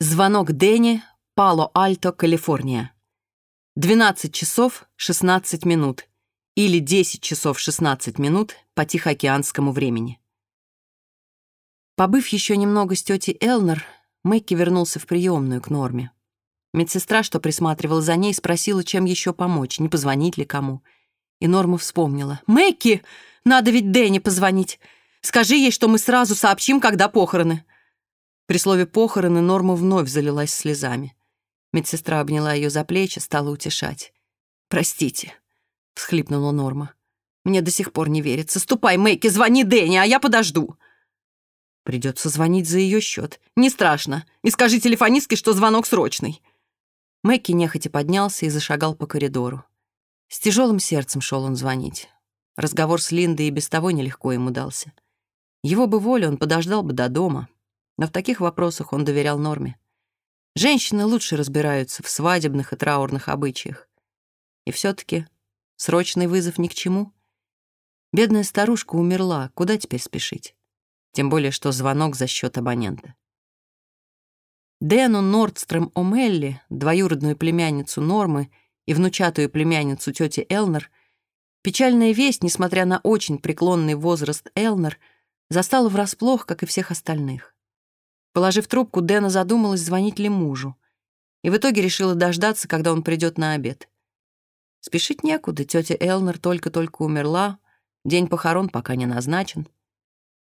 Звонок Дэнни, Пало-Альто, Калифорния. 12 часов 16 минут или 10 часов 16 минут по Тихоокеанскому времени. Побыв еще немного с тетей Элнер, Мэкки вернулся в приемную к Норме. Медсестра, что присматривала за ней, спросила, чем еще помочь, не позвонить ли кому. И Норма вспомнила. «Мэкки, надо ведь Дэнни позвонить. Скажи ей, что мы сразу сообщим, когда похороны». При слове похороны Норма вновь залилась слезами. Медсестра обняла ее за плечи, стала утешать. «Простите», — всхлипнула Норма. «Мне до сих пор не верится. Ступай, Мэйки, звони Дэнни, а я подожду». Придется звонить за ее счет. Не страшно. И скажи телефонистке, что звонок срочный. Мэйки нехотя поднялся и зашагал по коридору. С тяжелым сердцем шел он звонить. Разговор с Линдой и без того нелегко ему дался. Его бы воля, он подождал бы до дома, но в таких вопросах он доверял норме. Женщины лучше разбираются в свадебных и траурных обычаях. И все-таки срочный вызов ни к чему. Бедная старушка умерла, куда теперь спешить? Тем более, что звонок за счет абонента. Дэну Нордстрöm О'Мелли, двоюродную племянницу Нормы и внучатую племянницу тети Элнер, печальная весть, несмотря на очень преклонный возраст Элнер, застала врасплох, как и всех остальных. Положив трубку, Дэна задумалась, звонить ли мужу. И в итоге решила дождаться, когда он придет на обед. Спешить некуда, тетя Элнер только-только умерла, день похорон пока не назначен.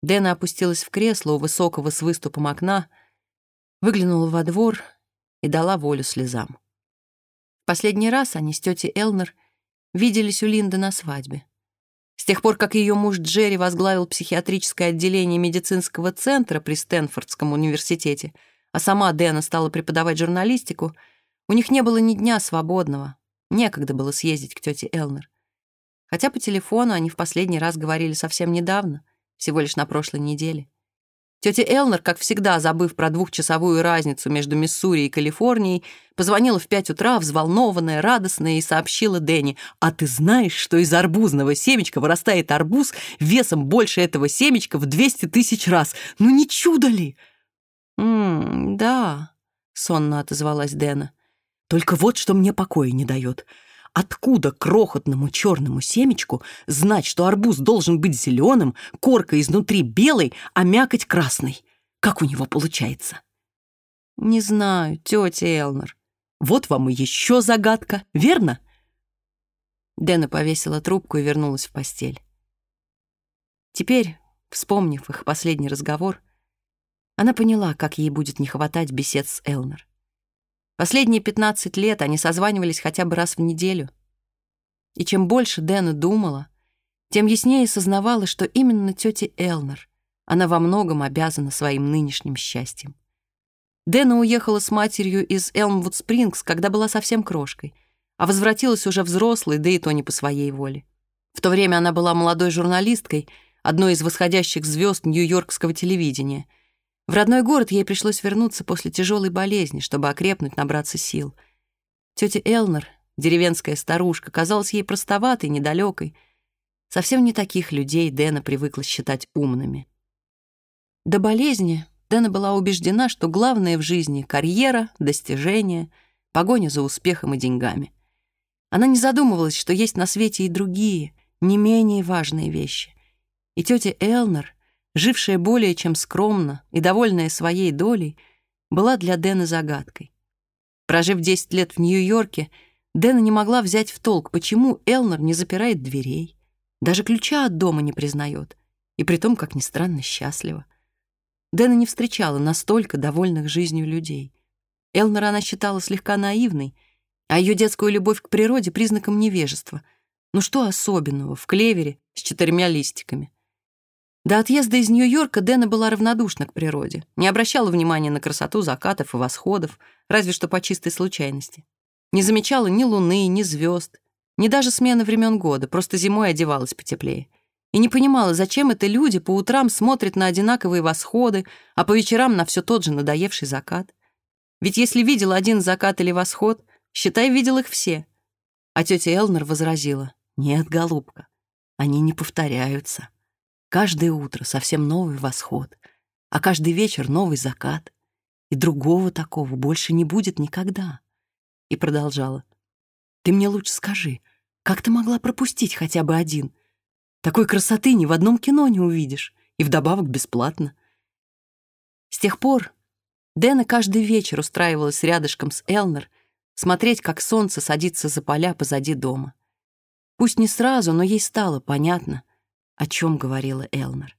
Дэна опустилась в кресло у высокого с выступом окна, выглянула во двор и дала волю слезам. Последний раз они с тетей Элнер виделись у Линды на свадьбе. С тех пор, как ее муж Джерри возглавил психиатрическое отделение медицинского центра при Стэнфордском университете, а сама Дэна стала преподавать журналистику, у них не было ни дня свободного. Некогда было съездить к тете Элнер. Хотя по телефону они в последний раз говорили совсем недавно, всего лишь на прошлой неделе. Тетя Элнер, как всегда, забыв про двухчасовую разницу между Миссури и Калифорнией, позвонила в пять утра, взволнованная, радостная, и сообщила Дэнни, «А ты знаешь, что из арбузного семечка вырастает арбуз весом больше этого семечка в 200 тысяч раз? Ну не чудо ли?» «М -м, Откуда крохотному черному семечку знать, что арбуз должен быть зеленым, корка изнутри белой, а мякоть красной? Как у него получается? Не знаю, тетя Элнер. Вот вам и еще загадка, верно? Дэна повесила трубку и вернулась в постель. Теперь, вспомнив их последний разговор, она поняла, как ей будет не хватать бесед с Элнер. Последние 15 лет они созванивались хотя бы раз в неделю. И чем больше Дэна думала, тем яснее сознавала, что именно тете Элнер она во многом обязана своим нынешним счастьем. Дэна уехала с матерью из Элмвуд-Спрингс, когда была совсем крошкой, а возвратилась уже взрослой, да и то не по своей воле. В то время она была молодой журналисткой, одной из восходящих звезд нью-йоркского телевидения — в Родной город ей пришлось вернуться после тяжелой болезни, чтобы окрепнуть, набраться сил. Тетя Элнер, деревенская старушка, казалась ей простоватой, недалекой. Совсем не таких людей Дэна привыкла считать умными. До болезни Дэна была убеждена, что главное в жизни — карьера, достижения, погоня за успехом и деньгами. Она не задумывалась, что есть на свете и другие, не менее важные вещи. И тетя Элнер — жившая более чем скромно и довольная своей долей, была для Дэна загадкой. Прожив 10 лет в Нью-Йорке, Дэна не могла взять в толк, почему Элнер не запирает дверей, даже ключа от дома не признает, и при том, как ни странно, счастлива. Дэна не встречала настолько довольных жизнью людей. Элнера она считала слегка наивной, а ее детскую любовь к природе — признаком невежества. Ну что особенного в клевере с четырьмя листиками — До отъезда из Нью-Йорка Дэна была равнодушна к природе, не обращала внимания на красоту закатов и восходов, разве что по чистой случайности. Не замечала ни луны, ни звезд, ни даже смены времен года, просто зимой одевалась потеплее. И не понимала, зачем это люди по утрам смотрят на одинаковые восходы, а по вечерам на все тот же надоевший закат. Ведь если видел один закат или восход, считай, видел их все. А тетя Элнер возразила, «Нет, голубка, они не повторяются». Каждое утро совсем новый восход, а каждый вечер новый закат. и другого такого больше не будет никогда. И продолжала. Ты мне лучше скажи, как ты могла пропустить хотя бы один? Такой красоты ни в одном кино не увидишь, и вдобавок бесплатно. С тех пор Дэна каждый вечер устраивалась рядышком с Элнер, смотреть, как солнце садится за поля позади дома. Пусть не сразу, но ей стало понятно, о чем говорила Элнер.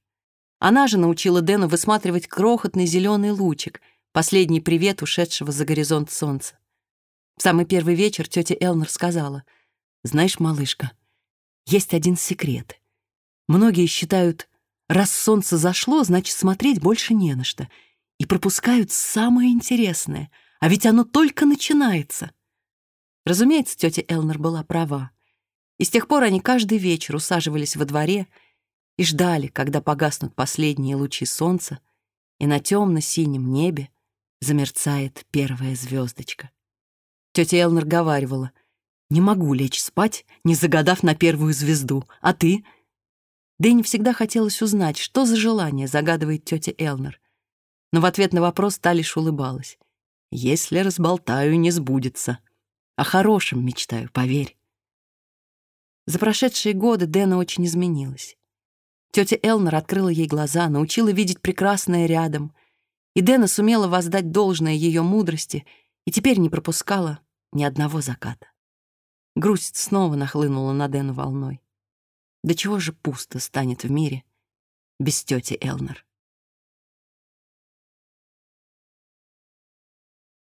Она же научила Дэну высматривать крохотный зеленый лучик, последний привет ушедшего за горизонт солнца. В самый первый вечер тетя Элнер сказала, «Знаешь, малышка, есть один секрет. Многие считают, раз солнце зашло, значит, смотреть больше не на что, и пропускают самое интересное, а ведь оно только начинается». Разумеется, тетя Элнер была права. И с тех пор они каждый вечер усаживались во дворе и ждали, когда погаснут последние лучи солнца, и на темно-синем небе замерцает первая звездочка. Тетя Элнер говаривала, «Не могу лечь спать, не загадав на первую звезду, а ты?» Дэнни всегда хотелось узнать, что за желание загадывает тетя Элнер. Но в ответ на вопрос та лишь улыбалась. «Если разболтаю, не сбудется. О хорошем мечтаю, поверь». За прошедшие годы Дэна очень изменилась. Тетя Элнер открыла ей глаза, научила видеть прекрасное рядом, и Дэна сумела воздать должное ее мудрости и теперь не пропускала ни одного заката. Грусть снова нахлынула на Дэну волной. До чего же пусто станет в мире без тети Элнер?